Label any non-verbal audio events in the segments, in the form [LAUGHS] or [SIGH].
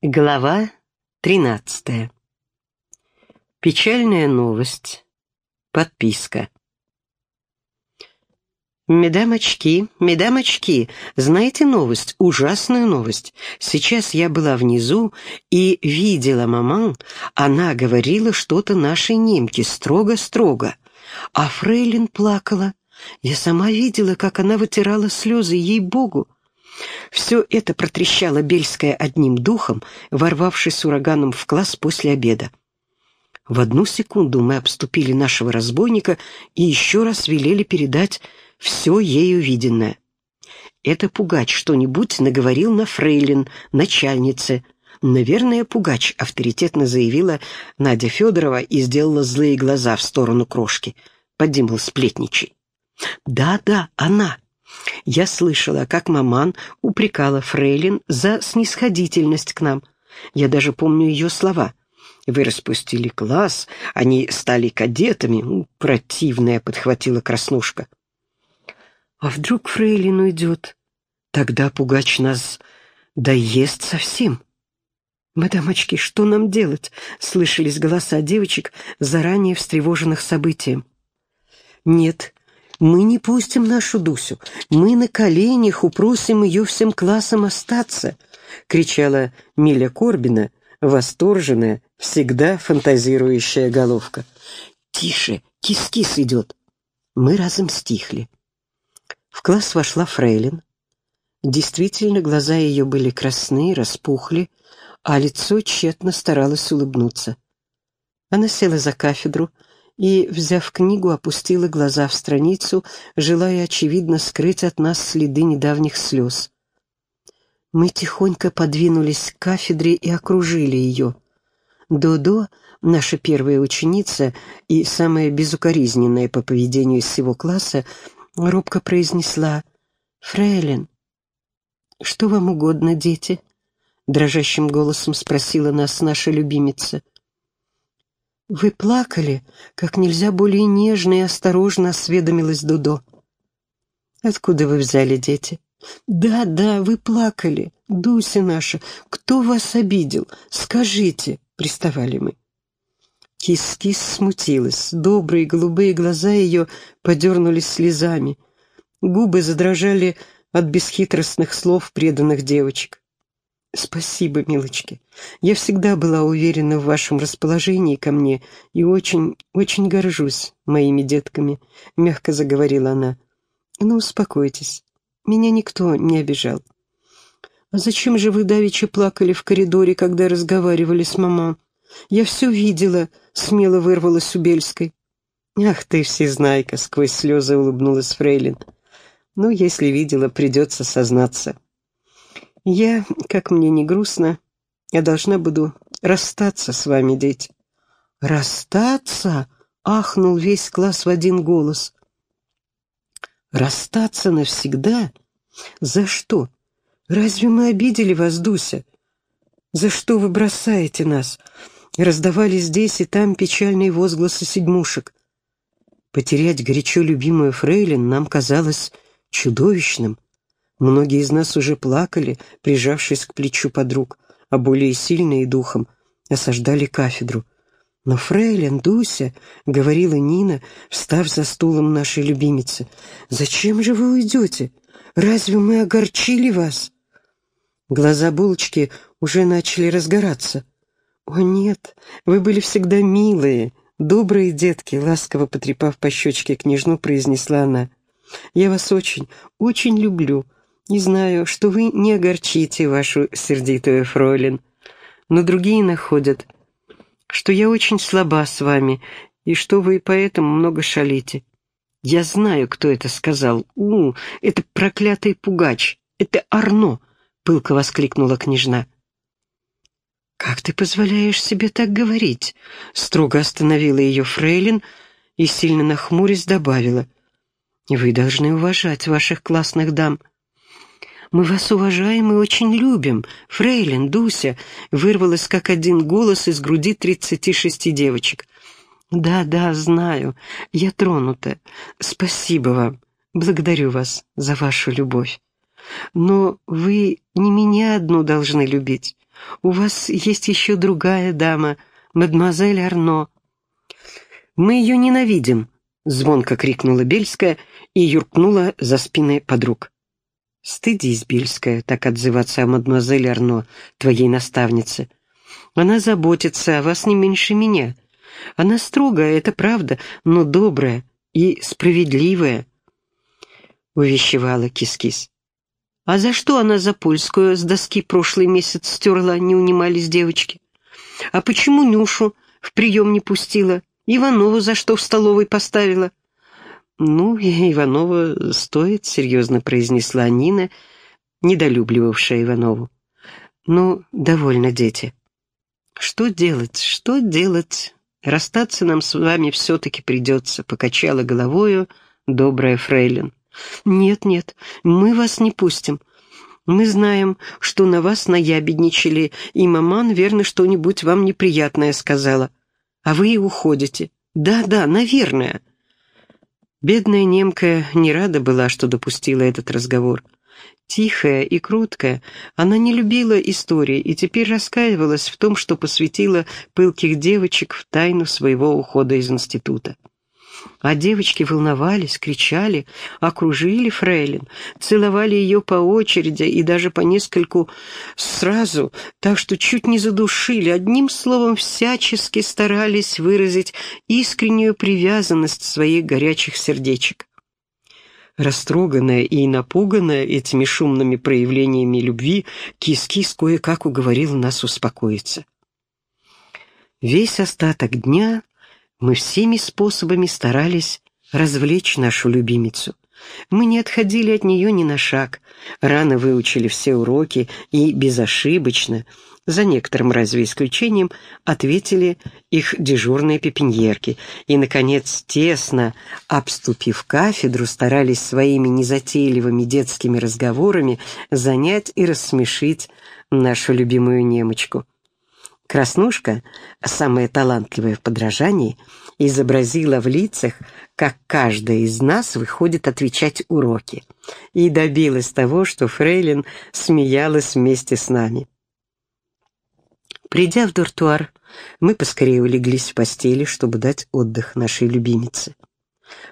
Глава 13. Печальная новость. Подписка. «Медам очки, медам очки, знаете новость, ужасную новость. Сейчас я была внизу и видела маман, она говорила что-то нашей немке строго-строго, а Фрейлин плакала. Я сама видела, как она вытирала слезы, ей-богу. Все это протрещало Бельская одним духом, ворвавшись ураганом в класс после обеда. В одну секунду мы обступили нашего разбойника и еще раз велели передать все ею виденное. Это Пугач что-нибудь наговорил на фрейлин, начальнице. Наверное, Пугач авторитетно заявила Надя Федорова и сделала злые глаза в сторону крошки. Подимал сплетничай. «Да-да, она!» Я слышала, как маман упрекала Фрейлин за снисходительность к нам. Я даже помню ее слова. «Вы распустили класс, они стали кадетами». «Противная», — подхватила Краснушка. «А вдруг Фрейлин уйдет? Тогда Пугач нас доест совсем». «Мадамочки, что нам делать?» — слышались голоса девочек, заранее встревоженных событием. «Нет, мы не пустим нашу Дусю. Мы на коленях упросим ее всем классом остаться!» — кричала Миля Корбина, восторженная, всегда фантазирующая головка. «Тише! Кис-кис идет!» Мы разом стихли. В класс вошла Фрейлин. Действительно, глаза ее были красные, распухли, а лицо тщетно старалось улыбнуться. Она села за кафедру, и, взяв книгу, опустила глаза в страницу, желая, очевидно, скрыть от нас следы недавних слез. Мы тихонько подвинулись к кафедре и окружили ее. Додо, наша первая ученица и самая безукоризненная по поведению всего класса, робко произнесла «Фрейлин». «Что вам угодно, дети?» — дрожащим голосом спросила нас наша любимица. «Вы плакали?» — как нельзя более нежно и осторожно осведомилась Дудо. «Откуда вы взяли, дети?» «Да, да, вы плакали. Дуся наша, кто вас обидел? Скажите!» — приставали мы. Кис-кис смутилась. Добрые голубые глаза ее подернулись слезами. Губы задрожали от бесхитростных слов преданных девочек. «Спасибо, милочки. Я всегда была уверена в вашем расположении ко мне и очень, очень горжусь моими детками», — мягко заговорила она. «Ну, успокойтесь. Меня никто не обижал». «А зачем же вы давеча плакали в коридоре, когда разговаривали с мамой? Я все видела», — смело вырвалась у Бельской. «Ах ты, всезнайка!» — сквозь слезы улыбнулась Фрейлин. «Ну, если видела, придется сознаться». Я, как мне не грустно, я должна буду расстаться с вами, дети. Расстаться? Ахнул весь класс в один голос. Расстаться навсегда? За что? Разве мы обидели вас, Дуся? За что вы бросаете нас? Раздавали здесь и там печальные возгласы седьмушек. Потерять горячо любимую фрейлин нам казалось чудовищным. Многие из нас уже плакали, прижавшись к плечу подруг, а более сильные духом осаждали кафедру. «Но, фрейлин, Дуся», — говорила Нина, встав за стулом нашей любимицы, — «зачем же вы уйдете? Разве мы огорчили вас?» Глаза булочки уже начали разгораться. «О, нет, вы были всегда милые, добрые детки», — ласково потрепав по щечке княжну, произнесла она. «Я вас очень, очень люблю». Не знаю, что вы не огорчите вашу сердитую фройлен, но другие находят, что я очень слаба с вами и что вы поэтому много шалите. Я знаю, кто это сказал. У, это проклятый пугач, это Арно, пылко воскликнула княжна. «Как ты позволяешь себе так говорить?» Строго остановила ее фрейлин и, сильно нахмурясь, добавила. «Вы должны уважать ваших классных дам. Мы вас уважаем и очень любим. Фрейлин, Дуся!» Вырвалось как один голос из груди тридцати шести девочек. «Да, да, знаю. Я тронута. Спасибо вам. Благодарю вас за вашу любовь. Но вы не меня одну должны любить, У вас есть еще другая дама, мадемуазель Арно». «Мы ее ненавидим», — звонко крикнула Бельская и юркнула за спиной подруг. «Стыдись, Бельская, так отзываться о мадемуазель Арно, твоей наставнице. Она заботится о вас не меньше меня. Она строгая, это правда, но добрая и справедливая», — увещевала Кис-Кис. «А за что она за польскую с доски прошлый месяц стерла?» — не унимались девочки. «А почему Нюшу в прием не пустила? Иванову за что в столовой поставила?» «Ну, [LAUGHS] Иванова стоит», — серьезно произнесла Нина, недолюбливавшая Иванову. «Ну, довольно, дети. Что делать, что делать? Расстаться нам с вами все-таки придется», — покачала головою добрая фрейлин. «Нет, нет, мы вас не пустим. Мы знаем, что на вас наябедничали, и маман, верно, что-нибудь вам неприятное сказала. А вы и уходите. Да-да, наверное». Бедная немка не рада была, что допустила этот разговор. Тихая и кроткая, она не любила истории и теперь раскаивалась в том, что посвятила пылких девочек в тайну своего ухода из института. А девочки волновались, кричали, окружили Фрейлин, целовали ее по очереди и даже по нескольку сразу, так что чуть не задушили, одним словом всячески старались выразить искреннюю привязанность своих горячих сердечек. Растроганная и напуганная этими шумными проявлениями любви, Кис-Кис кое-как уговорил нас успокоиться. Весь остаток дня мы всеми способами старались развлечь нашу любимицу. Мы не отходили от нее ни на шаг, рано выучили все уроки и безошибочно, за некоторым разве исключением, ответили их дежурные пепеньерки и, наконец, тесно обступив кафедру, старались своими незатейливыми детскими разговорами занять и рассмешить нашу любимую немочку. Краснушка, самая талантливая в подражании, изобразила в лицах, как каждая из нас выходит отвечать уроки, и добилась того, что Фрейлин смеялась вместе с нами. Придя в дуртуар, мы поскорее улеглись в постели, чтобы дать отдых нашей любимице.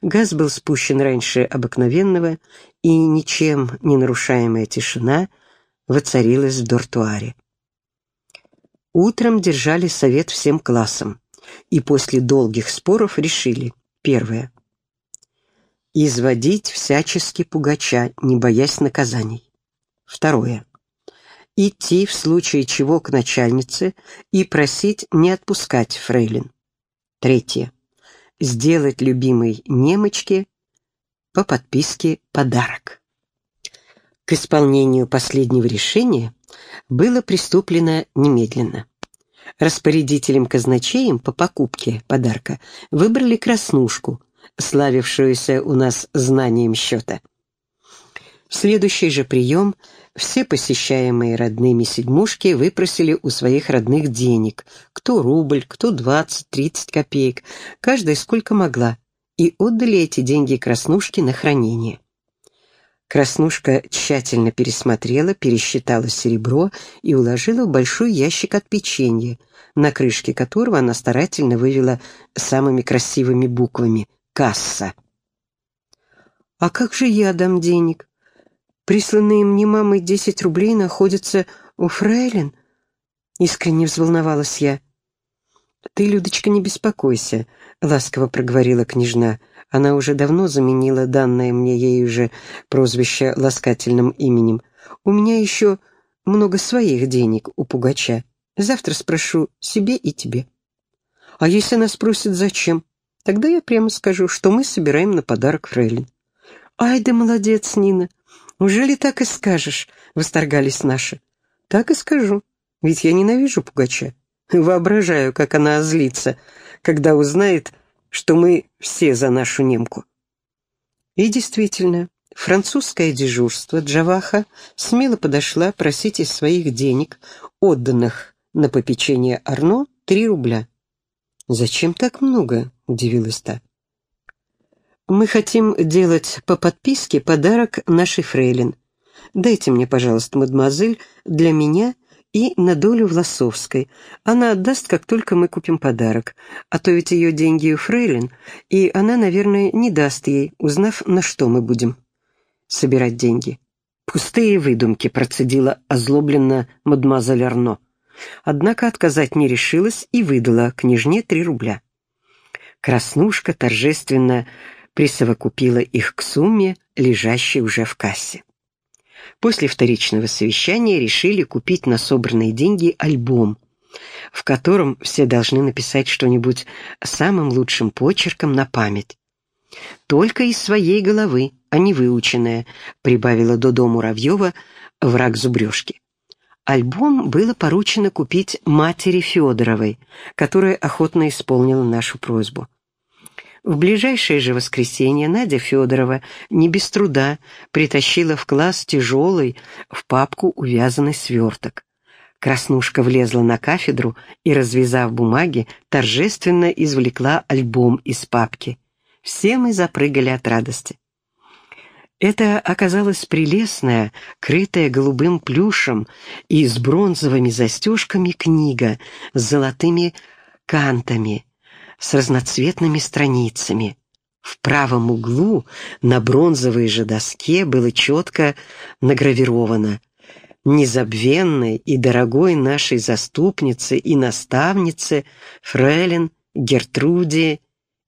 Газ был спущен раньше обыкновенного, и ничем не нарушаемая тишина воцарилась в дуртуаре. Утром держали совет всем классам и после долгих споров решили, первое, изводить всячески пугача, не боясь наказаний. Второе, идти в случае чего к начальнице и просить не отпускать фрейлин. Третье, сделать любимой немочке по подписке подарок. К исполнению последнего решения было приступлено немедленно. Распорядителем-казначеем по покупке подарка выбрали Краснушку, славившуюся у нас знанием счета. В следующий же прием все посещаемые родными седьмушки выпросили у своих родных денег, кто рубль, кто двадцать-тридцать копеек, каждая сколько могла, и отдали эти деньги Краснушке на хранение. Краснушка тщательно пересмотрела, пересчитала серебро и уложила в большой ящик от печенья, на крышке которого она старательно вывела самыми красивыми буквами «Касса». «А как же я дам денег? Присланные мне мамой десять рублей находятся у фрейлин?» Искренне взволновалась я. «Ты, Людочка, не беспокойся», — ласково проговорила княжна, — она уже давно заменила данное мне ею же прозвище ласкательным именем. У меня еще много своих денег у Пугача. Завтра спрошу себе и тебе. А если она спросит, зачем? Тогда я прямо скажу, что мы собираем на подарок Фрейлин. «Ай да молодец, Нина! Ужели так и скажешь?» — восторгались наши. «Так и скажу, ведь я ненавижу Пугача. Воображаю, как она озлится, когда узнает, что мы все за нашу немку. И действительно, французское дежурство Джаваха смело подошла просить из своих денег, отданных на попечение Арно, три рубля. «Зачем так много?» — удивилась та. «Мы хотим делать по подписке подарок нашей фрейлин. Дайте мне, пожалуйста, мадемуазель, для меня и на долю Власовской. Она отдаст, как только мы купим подарок. А то ведь ее деньги у Фрейлин, и она, наверное, не даст ей, узнав, на что мы будем собирать деньги. «Пустые выдумки», — процедила озлобленно мадемуазель Арно. Однако отказать не решилась и выдала княжне три рубля. Краснушка торжественно присовокупила их к сумме, лежащей уже в кассе. После вторичного совещания решили купить на собранные деньги альбом, в котором все должны написать что-нибудь самым лучшим почерком на память. «Только из своей головы, а не выученное», — прибавила Додо Муравьева враг зубрежки. Альбом было поручено купить матери Федоровой, которая охотно исполнила нашу просьбу. В ближайшее же воскресенье Надя Федорова не без труда притащила в класс тяжелый в папку увязанный сверток. Краснушка влезла на кафедру и, развязав бумаги, торжественно извлекла альбом из папки. Все мы запрыгали от радости. Это оказалась прелестная, крытая голубым плюшем и с бронзовыми застежками книга с золотыми кантами, с разноцветными страницами. В правом углу на бронзовой же доске было четко награвировано «Незабвенной и дорогой нашей заступнице и наставнице Фрелин Гертруде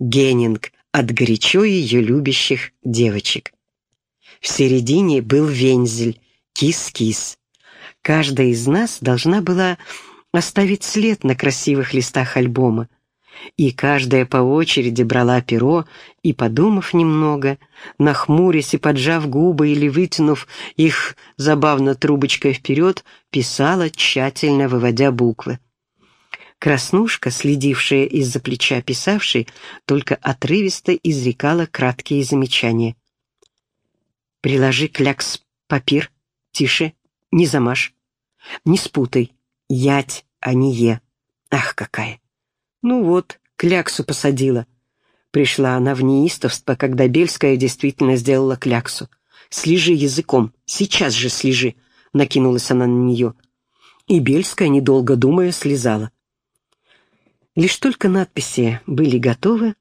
Геннинг от горячо ее любящих девочек». В середине был вензель, кис-кис. Каждая из нас должна была оставить след на красивых листах альбома, и каждая по очереди брала перо и, подумав немного, нахмурясь и поджав губы или вытянув их забавно трубочкой вперед, писала, тщательно выводя буквы. Краснушка, следившая из-за плеча писавшей, только отрывисто изрекала краткие замечания. «Приложи клякс папир, тише, не замажь, не спутай, ять, а не е. Ах, какая!» Ну вот, кляксу посадила. Пришла она в неистовство, когда Бельская действительно сделала кляксу. «Слежи языком, сейчас же слежи!» — накинулась она на нее. И Бельская, недолго думая, слезала. Лишь только надписи были готовы,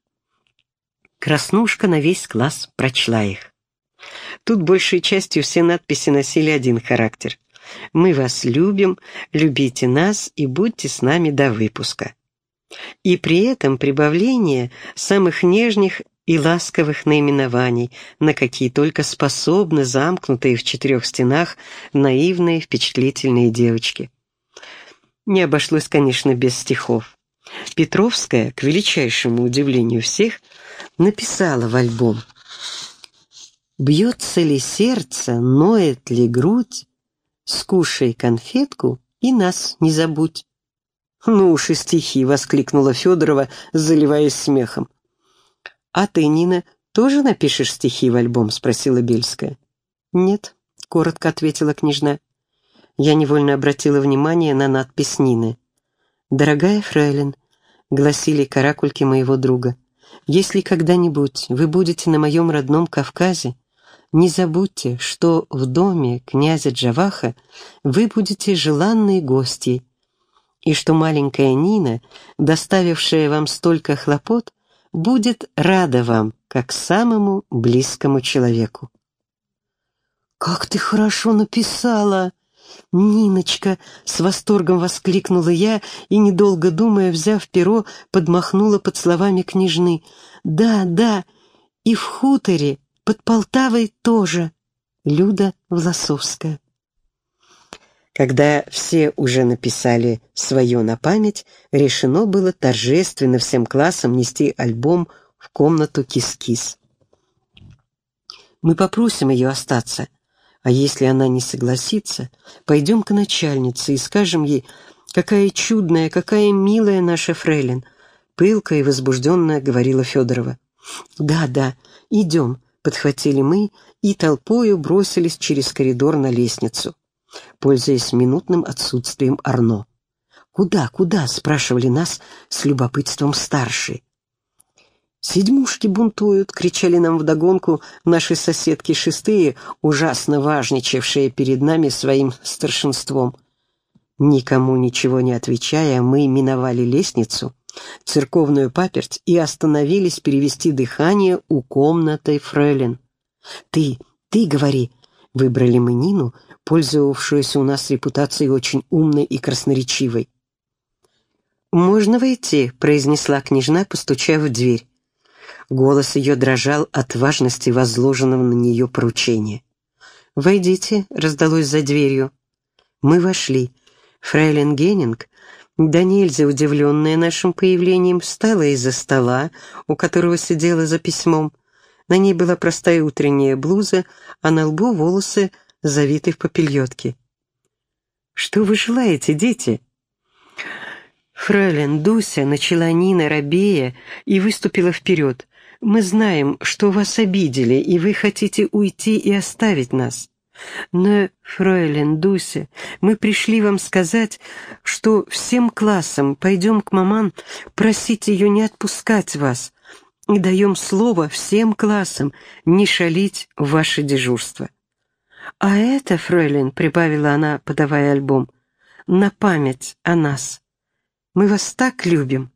Краснушка на весь класс прочла их. Тут большей частью все надписи носили один характер. «Мы вас любим, любите нас и будьте с нами до выпуска» и при этом прибавление самых нежных и ласковых наименований, на какие только способны замкнутые в четырех стенах наивные впечатлительные девочки. Не обошлось, конечно, без стихов. Петровская, к величайшему удивлению всех, написала в альбом «Бьется ли сердце, ноет ли грудь, скушай конфетку и нас не забудь». «Ну уж и стихи!» — воскликнула Федорова, заливаясь смехом. «А ты, Нина, тоже напишешь стихи в альбом?» — спросила Бельская. «Нет», — коротко ответила княжна. Я невольно обратила внимание на надпись Нины. «Дорогая фрейлин», — гласили каракульки моего друга, «если когда-нибудь вы будете на моем родном Кавказе, не забудьте, что в доме князя Джаваха вы будете желанной гостьей, и что маленькая Нина, доставившая вам столько хлопот, будет рада вам, как самому близкому человеку. «Как ты хорошо написала!» «Ниночка!» — с восторгом воскликнула я и, недолго думая, взяв перо, подмахнула под словами княжны. «Да, да, и в хуторе, под Полтавой тоже!» Люда Власовская. Когда все уже написали свое на память, решено было торжественно всем классам нести альбом в комнату Кис-Кис. Мы попросим ее остаться, а если она не согласится, пойдем к начальнице и скажем ей, какая чудная, какая милая наша фрейлин, пылко и возбужденно говорила Федорова. «Да, да, идем», — подхватили мы и толпою бросились через коридор на лестницу пользуясь минутным отсутствием Арно. «Куда, куда?» — спрашивали нас с любопытством старшие. «Седьмушки бунтуют!» — кричали нам вдогонку наши соседки шестые, ужасно важничавшие перед нами своим старшинством. Никому ничего не отвечая, мы миновали лестницу, церковную паперть и остановились перевести дыхание у комнаты Фрейлин. «Ты, ты говори!» Выбрали мы Нину, пользовавшуюся у нас репутацией очень умной и красноречивой. «Можно войти?» — произнесла княжна, постучав в дверь. Голос ее дрожал от важности возложенного на нее поручения. «Войдите», — раздалось за дверью. Мы вошли. Фрейлин Геннинг, да нельзя удивленная нашим появлением, встала из-за стола, у которого сидела за письмом. На ней была простая утренняя блуза, а на лбу волосы завиты в попельотке. «Что вы желаете, дети?» Фрейлин Дуся начала Нина робея и выступила вперед. «Мы знаем, что вас обидели, и вы хотите уйти и оставить нас. Но, фройлен Дуся, мы пришли вам сказать, что всем классом пойдем к маман просить ее не отпускать вас, и даем слово всем классам не шалить в ваше дежурство. А это, фройлен, прибавила она, подавая альбом, на память о нас. Мы вас так любим.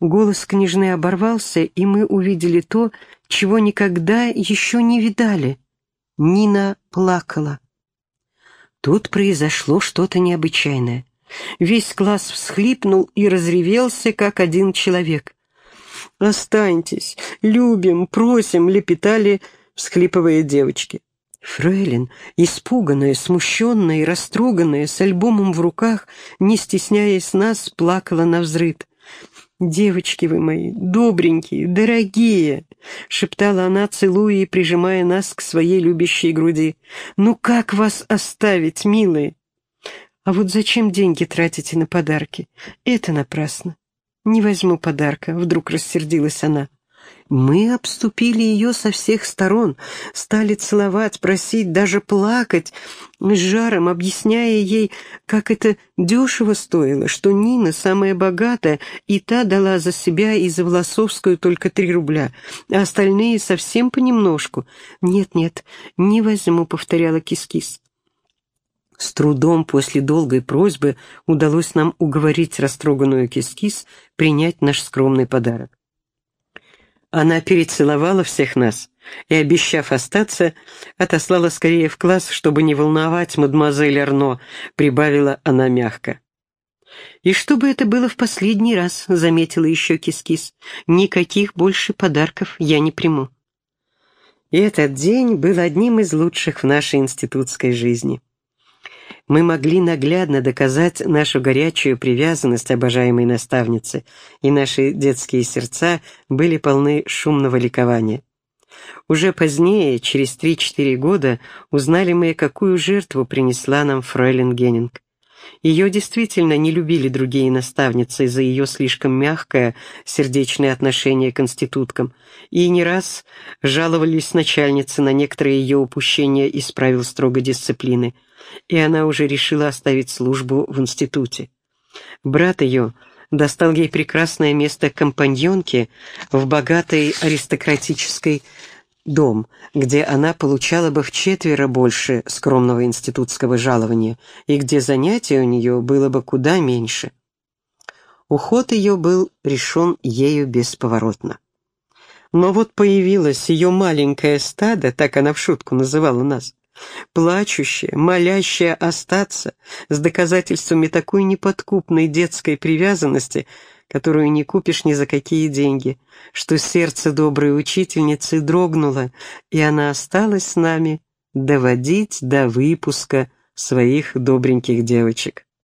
Голос княжны оборвался, и мы увидели то, чего никогда еще не видали. Нина плакала. Тут произошло что-то необычайное. Весь класс всхлипнул и разревелся, как один человек. «Останьтесь, любим, просим», — лепетали, всхлипывая девочки. Фрейлин, испуганная, смущенная и растроганная, с альбомом в руках, не стесняясь нас, плакала на взрыд. «Девочки вы мои, добренькие, дорогие!» — шептала она, целуя и прижимая нас к своей любящей груди. «Ну как вас оставить, милые? А вот зачем деньги тратите на подарки? Это напрасно. Не возьму подарка», — вдруг рассердилась она. Мы обступили ее со всех сторон, стали целовать, просить, даже плакать, с жаром объясняя ей, как это дешево стоило, что Нина самая богатая, и та дала за себя и за Волосовскую только три рубля, а остальные совсем понемножку. «Нет-нет, не возьму», — повторяла Кис-Кис. С трудом после долгой просьбы удалось нам уговорить растроганную Кис-Кис принять наш скромный подарок. Она перецеловала всех нас и, обещав остаться, отослала скорее в класс, чтобы не волновать мадемуазель Арно, прибавила она мягко. «И чтобы это было в последний раз», — заметила еще Кис-Кис, — «никаких больше подарков я не приму». И этот день был одним из лучших в нашей институтской жизни мы могли наглядно доказать нашу горячую привязанность обожаемой наставницы, и наши детские сердца были полны шумного ликования. Уже позднее, через три-четыре года, узнали мы, какую жертву принесла нам фройлен Геннинг. Ее действительно не любили другие наставницы за ее слишком мягкое, сердечное отношение к институткам, и не раз жаловались начальницы на некоторые ее упущения из правил строгой дисциплины, и она уже решила оставить службу в институте. Брат ее достал ей прекрасное место компаньонки в богатой аристократической дом, где она получала бы в четверо больше скромного институтского жалования и где занятий у нее было бы куда меньше. Уход ее был решен ею бесповоротно. Но вот появилось ее маленькое стадо, так она в шутку называла нас, плачущая, молящая остаться, с доказательствами такой неподкупной детской привязанности, которую не купишь ни за какие деньги, что сердце доброй учительницы дрогнуло, и она осталась с нами доводить до выпуска своих добреньких девочек.